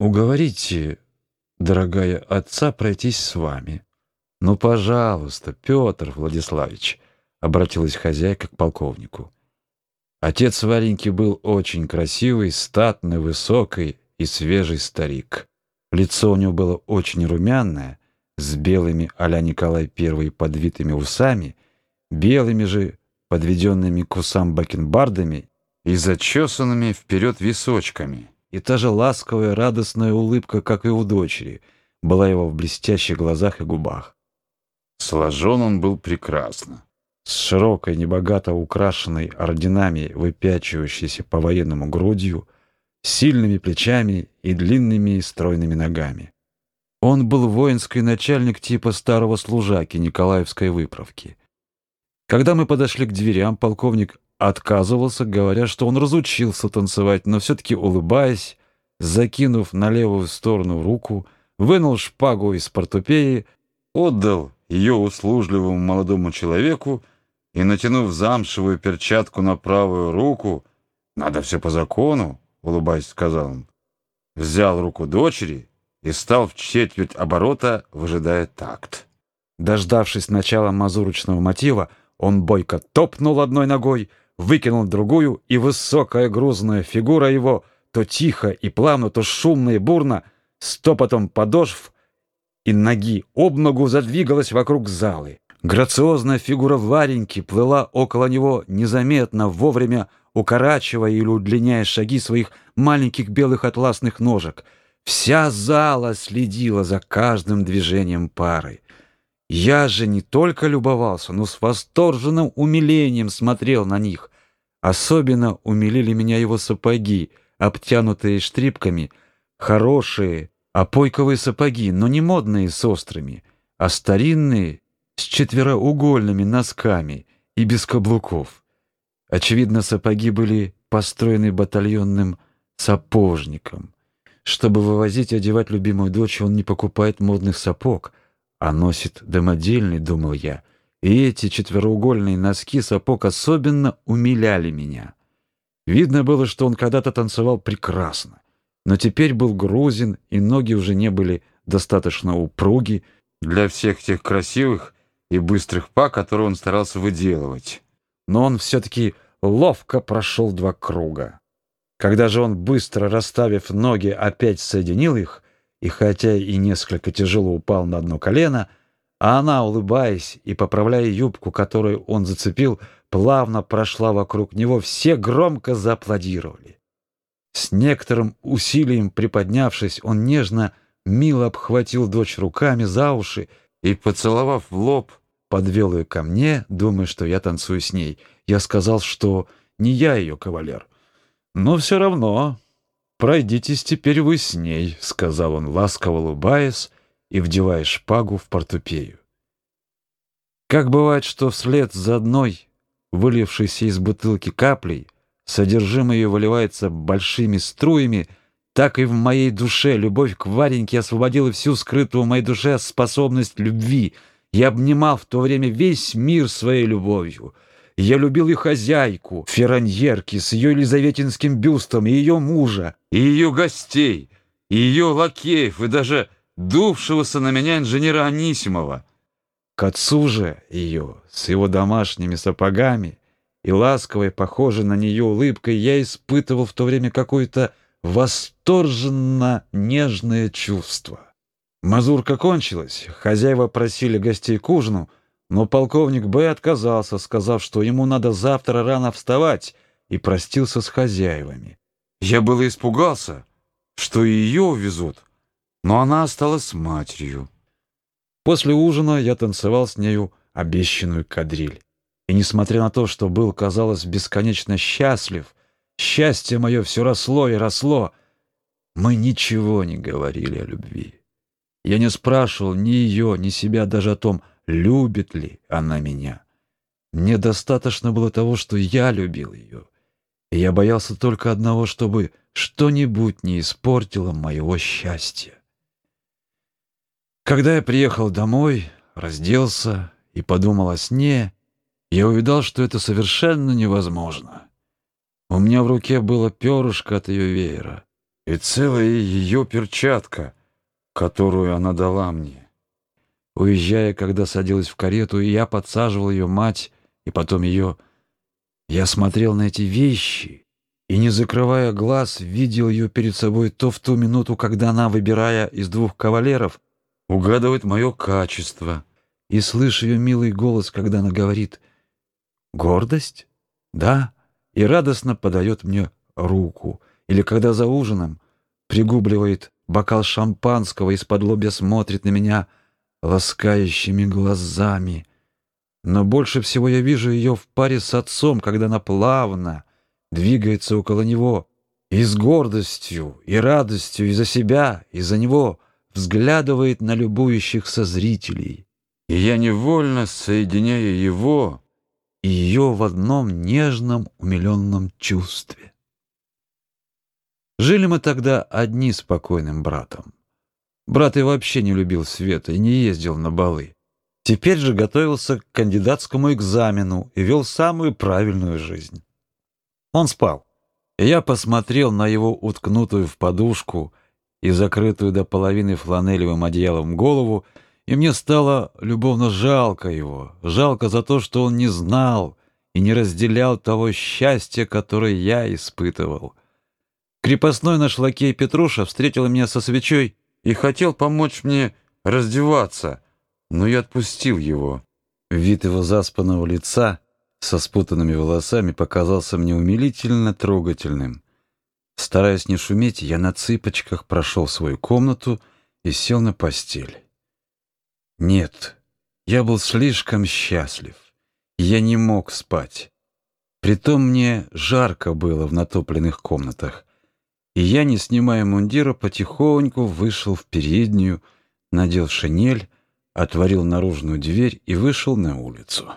уговорите, дорогая отца, пройтись с вами. Ну, пожалуйста, Петр Владиславович, обратилась хозяйка к полковнику. Отец Вареньки был очень красивый, статный, высокий и свежий старик. Лицо у него было очень румяное, с белыми а-ля Николай I подвитыми усами, белыми же подведенными к усам бакенбардами и зачесанными вперед височками. И та же ласковая, радостная улыбка, как и у дочери, была его в блестящих глазах и губах. Сложен он был прекрасно. С широкой, небогато украшенной орденами, выпячивающейся по-военному грудью, сильными плечами и длинными стройными ногами. Он был воинский начальник типа старого служаки Николаевской выправки. Когда мы подошли к дверям, полковник отказывался, говоря, что он разучился танцевать, но все-таки улыбаясь, закинув на левую сторону руку, вынул шпагу из портупеи, отдал ее услужливому молодому человеку и, натянув замшевую перчатку на правую руку, «Надо все по закону», — улыбаясь, сказал он, взял руку дочери и стал в четверть оборота, выжидая такт. Дождавшись начала мазурочного мотива, он бойко топнул одной ногой, выкинул другую, и высокая грузная фигура его, то тихо и плавно, то шумно и бурно, стопотом подошв и ноги об ногу задвигалась вокруг залы. Грациозная фигура Вареньки плыла около него незаметно, вовремя укорачивая или удлиняя шаги своих маленьких белых атласных ножек. Вся зала следила за каждым движением пары. Я же не только любовался, но с восторженным умилением смотрел на них. Особенно умилили меня его сапоги, обтянутые штрипками, хорошие, опойковые сапоги, но не модные с острыми, а старинные с четвероугольными носками и без каблуков. Очевидно, сапоги были построены батальонным сапожником. Чтобы вывозить и одевать любимую дочь, он не покупает модных сапог — а носит домодельный, думал я. И эти четвероугольные носки сапог особенно умиляли меня. Видно было, что он когда-то танцевал прекрасно, но теперь был грузин, и ноги уже не были достаточно упруги для всех тех красивых и быстрых па, которые он старался выделывать. Но он все-таки ловко прошел два круга. Когда же он, быстро расставив ноги, опять соединил их — и хотя и несколько тяжело упал на одно колено, а она, улыбаясь и поправляя юбку, которую он зацепил, плавно прошла вокруг него, все громко зааплодировали. С некоторым усилием приподнявшись, он нежно, мило обхватил дочь руками за уши и, поцеловав в лоб, подвел ее ко мне, думая, что я танцую с ней. Я сказал, что не я ее кавалер. Но все равно «Пройдитесь теперь вы с ней», — сказал он, ласково улыбаясь и вдевая шпагу в портупею. Как бывает, что вслед за одной, вылившейся из бутылки каплей, содержимое ее выливается большими струями, так и в моей душе любовь к Вареньке освободила всю скрытую в моей душе способность любви. Я обнимал в то время весь мир своей любовью — я любил и хозяйку, Ферраньерки, с ее елизаветинским бюстом, и ее мужа, и ее гостей, и ее лакеев, и даже дувшегося на меня инженера Анисимова. К отцу же ее, с его домашними сапогами и ласковой, похожей на нее улыбкой, я испытывал в то время какое-то восторженно нежное чувство. Мазурка кончилась, хозяева просили гостей к ужину — но полковник Б. отказался, сказав, что ему надо завтра рано вставать, и простился с хозяевами. Я было испугался, что ее увезут, но она осталась матерью. После ужина я танцевал с нею обещанную кадриль. И несмотря на то, что был, казалось, бесконечно счастлив, счастье мое все росло и росло, мы ничего не говорили о любви. Я не спрашивал ни ее, ни себя даже о том, любит ли она меня. Мне достаточно было того, что я любил ее, и я боялся только одного, чтобы что-нибудь не испортило моего счастья. Когда я приехал домой, разделся и подумал о сне, я увидал, что это совершенно невозможно. У меня в руке было перышко от ее веера. и целая ее перчатка, которую она дала мне. Уезжая, когда садилась в карету, я подсаживал ее мать, и потом ее... Я смотрел на эти вещи и, не закрывая глаз, видел ее перед собой то в ту минуту, когда она, выбирая из двух кавалеров, угадывает мое качество, и слышу ее милый голос, когда она говорит «Гордость? Да?» и радостно подает мне руку, или когда за ужином пригубливает бокал шампанского, из-под лобья смотрит на меня ласкающими глазами. Но больше всего я вижу ее в паре с отцом, когда она плавно двигается около него, и с гордостью и радостью и за себя, и за него взглядывает на любующихся зрителей. И я невольно соединяю его и ее в одном нежном, умиленном чувстве. Жили мы тогда одни с покойным братом. Брат и вообще не любил света и не ездил на балы. Теперь же готовился к кандидатскому экзамену и вел самую правильную жизнь. Он спал, и я посмотрел на его уткнутую в подушку и закрытую до половины фланелевым одеялом голову, и мне стало любовно жалко его, жалко за то, что он не знал и не разделял того счастья, которое я испытывал. Крепостной наш лакей Петруша встретил меня со свечой и хотел помочь мне раздеваться, но я отпустил его. Вид его заспанного лица со спутанными волосами показался мне умилительно трогательным. Стараясь не шуметь, я на цыпочках прошел в свою комнату и сел на постель. Нет, я был слишком счастлив. Я не мог спать. Притом мне жарко было в натопленных комнатах, и я, не снимая мундира, потихоньку вышел в переднюю, надел шинель, отворил наружную дверь и вышел на улицу.